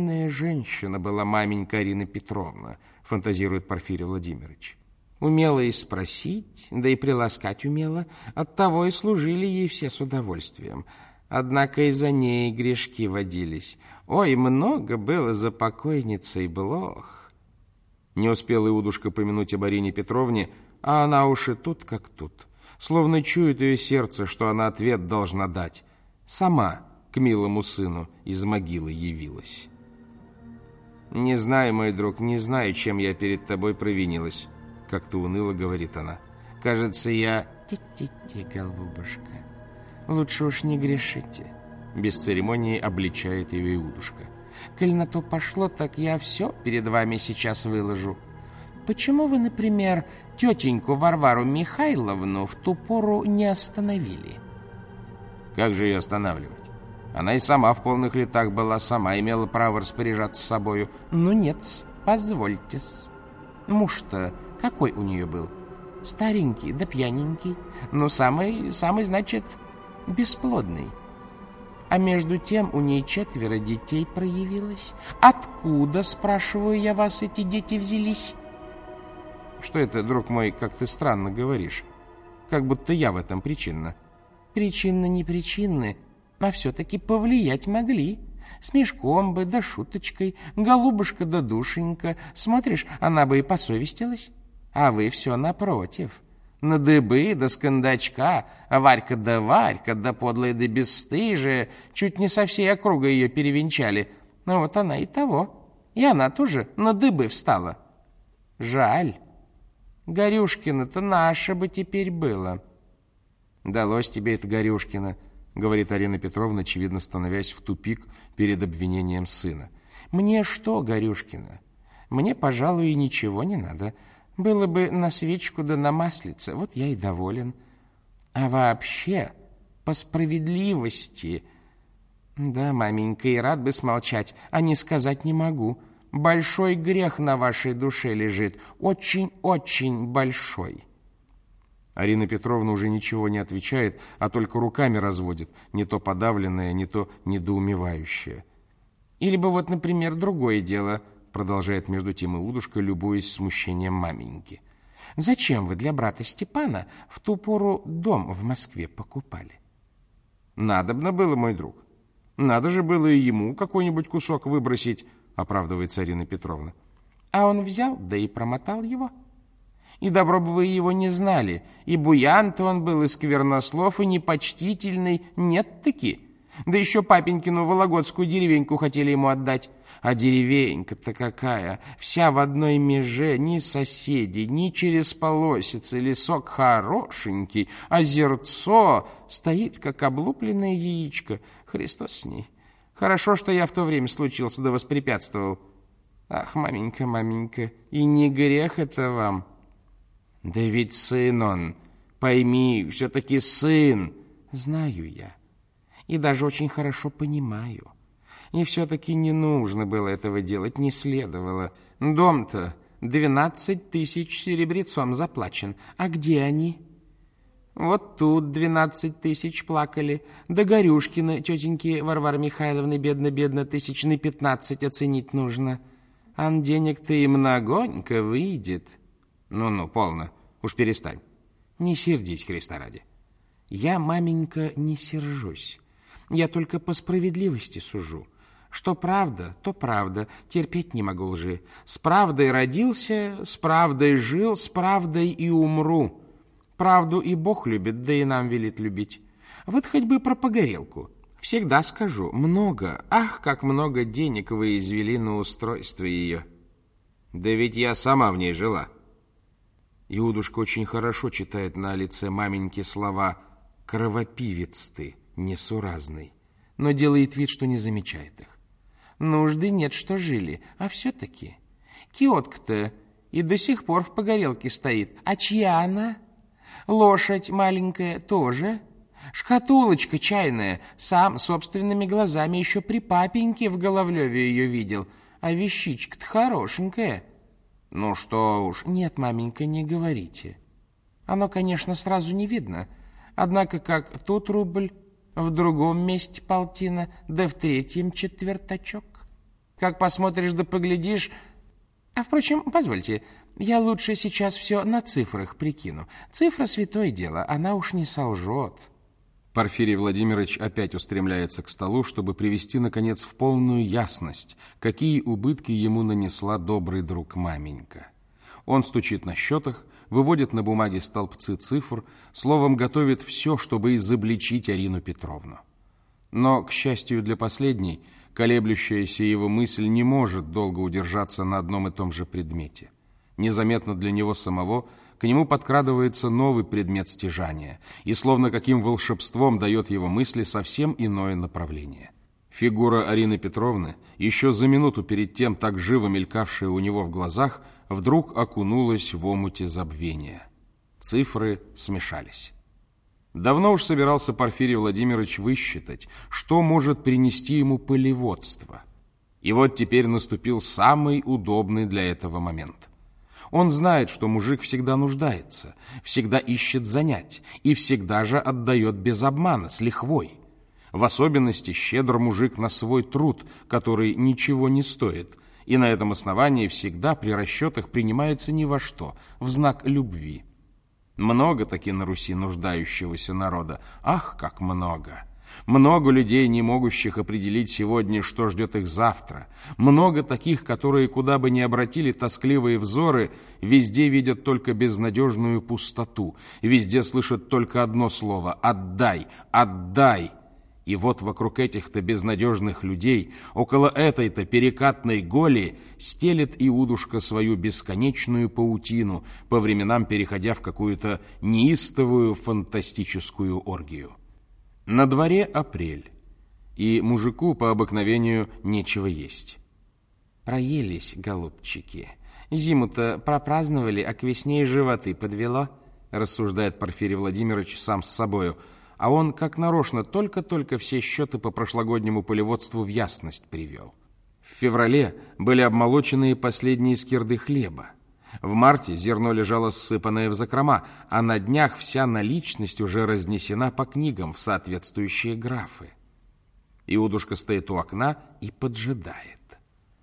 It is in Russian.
умная женщина была маменька Арина Петровна, фантазирует Порфирий Владимирович. Умела и спросить, да и приласкать умела, оттого и служили ей все с удовольствием. Однако и за ней грешки водились. Ой, много было за покойницей блох. Не успела Иудушка помянуть об Арине Петровне, а она уж и тут как тут. Словно чует ее сердце, что она ответ должна дать. Сама к милому сыну из могилы явилась. «Не знаю, мой друг, не знаю, чем я перед тобой провинилась», — как-то уныло говорит она. «Кажется, я...» «Ти-ти-ти, голубушка, лучше уж не грешите», — без церемонии обличает ее Иудушка. «Коль на то пошло, так я все перед вами сейчас выложу. Почему вы, например, тетеньку Варвару Михайловну в ту пору не остановили?» «Как же ее останавливать? Она и сама в полных летах была, сама имела право распоряжаться собою. Ну нет, позвольте-с. Муж-то какой у нее был? Старенький да пьяненький, но самый, самый, значит, бесплодный. А между тем у ней четверо детей проявилось. Откуда, спрашиваю я вас, эти дети взялись? Что это, друг мой, как ты странно говоришь? Как будто я в этом причинна. Причинно не причинны, а все-таки повлиять могли. С мешком бы, да шуточкой, голубушка да душенька. Смотришь, она бы и посовестилась. А вы все напротив. На дыбы да скандачка, а Варька да Варька, да подлая да бесстыжая, чуть не со всей округой ее перевенчали. Ну вот она и того. И она тоже на дыбы встала. Жаль. Горюшкина-то наша бы теперь было. Далось тебе это Горюшкина, говорит Арина Петровна, очевидно становясь в тупик перед обвинением сына. Мне что, Горюшкина? Мне, пожалуй, ничего не надо. Было бы на свечку да на маслице, вот я и доволен. А вообще, по справедливости... Да, маменька, и рад бы смолчать, а не сказать не могу. Большой грех на вашей душе лежит, очень-очень большой. Арина Петровна уже ничего не отвечает, а только руками разводит, не то подавленная, не то недоумевающая. Или бы вот, например, другое дело — продолжает между тем и удушка, любуясь смущением маменьки. Зачем вы для брата Степана в ту пору дом в Москве покупали? Надобно было, мой друг. Надо же было и ему какой-нибудь кусок выбросить, оправдывает Арина Петровна. А он взял, да и промотал его. И добро бы вы его не знали, и буян-то он был, и сквернослов, и непочтительный, нет-таки. Да еще папенькину вологодскую деревеньку хотели ему отдать. А деревенька-то какая, вся в одной меже, ни соседей, ни через полосицы, лесок хорошенький, озерцо стоит, как облупленное яичко. Христос с ней. Хорошо, что я в то время случился да воспрепятствовал. Ах, маменька, маменька, и не грех это вам. Да ведь сын он, пойми, все-таки сын. Знаю я, и даже очень хорошо понимаю. И все-таки не нужно было этого делать, не следовало. Дом-то двенадцать тысяч серебрецом заплачен. А где они? Вот тут двенадцать тысяч плакали. Да Горюшкина, тетеньки Варвары Михайловны, бедно-бедно, тысяч на пятнадцать оценить нужно. Ан денег-то и многонько выйдет. Ну-ну, полно, уж перестань. Не сердись, Христа ради. Я, маменька, не сержусь. Я только по справедливости сужу. Что правда, то правда, терпеть не могу лжи. С правдой родился, с правдой жил, с правдой и умру. Правду и Бог любит, да и нам велит любить. Вот хоть бы про погорелку. Всегда скажу, много, ах, как много денег вы извели на устройство ее. Да ведь я сама в ней жила. Иудушка очень хорошо читает на лице маменьки слова «кровопивец ты, несуразный», но делает вид, что не замечает их. Нужды нет, что жили, а все-таки. Киотка-то и до сих пор в погорелке стоит. А чья она? Лошадь маленькая тоже. Шкатулочка чайная. Сам собственными глазами еще при папеньке в Головлеве ее видел. А вещичка-то хорошенькая. Ну что уж. Нет, маменька, не говорите. Оно, конечно, сразу не видно. Однако как тут рубль, в другом месте полтина, да в третьем четвертачок. Как посмотришь да поглядишь... А, впрочем, позвольте, я лучше сейчас все на цифрах прикину. Цифра — святое дело, она уж не солжет». Порфирий Владимирович опять устремляется к столу, чтобы привести, наконец, в полную ясность, какие убытки ему нанесла добрый друг маменька. Он стучит на счетах, выводит на бумаге столбцы цифр, словом, готовит все, чтобы изобличить Арину Петровну. Но, к счастью для последней, колеблющаяся его мысль не может долго удержаться на одном и том же предмете. Незаметно для него самого к нему подкрадывается новый предмет стяжания и словно каким волшебством дает его мысли совсем иное направление. Фигура Арины Петровны, еще за минуту перед тем так живо мелькавшая у него в глазах, вдруг окунулась в омуте забвения. Цифры смешались. Давно уж собирался Порфирий Владимирович высчитать, что может принести ему полеводство. И вот теперь наступил самый удобный для этого момент. Он знает, что мужик всегда нуждается, всегда ищет занять и всегда же отдает без обмана, с лихвой. В особенности щедр мужик на свой труд, который ничего не стоит, и на этом основании всегда при расчетах принимается ни во что, в знак любви. Много таки на Руси нуждающегося народа. Ах, как много! Много людей, не могущих определить сегодня, что ждет их завтра. Много таких, которые, куда бы ни обратили тоскливые взоры, везде видят только безнадежную пустоту. Везде слышат только одно слово «отдай, отдай». И вот вокруг этих-то безнадежных людей, около этой-то перекатной голи, стелет Иудушка свою бесконечную паутину, по временам переходя в какую-то неистовую фантастическую оргию. На дворе апрель, и мужику по обыкновению нечего есть. Проелись, голубчики. Зиму-то пропраздновали, а к весне и животы подвело, рассуждает Порфирий Владимирович сам с собою – а он, как нарочно, только-только все счеты по прошлогоднему полеводству в ясность привел. В феврале были обмолоченные последние скирды хлеба. В марте зерно лежало ссыпанное в закрома, а на днях вся наличность уже разнесена по книгам в соответствующие графы. Иудушка стоит у окна и поджидает.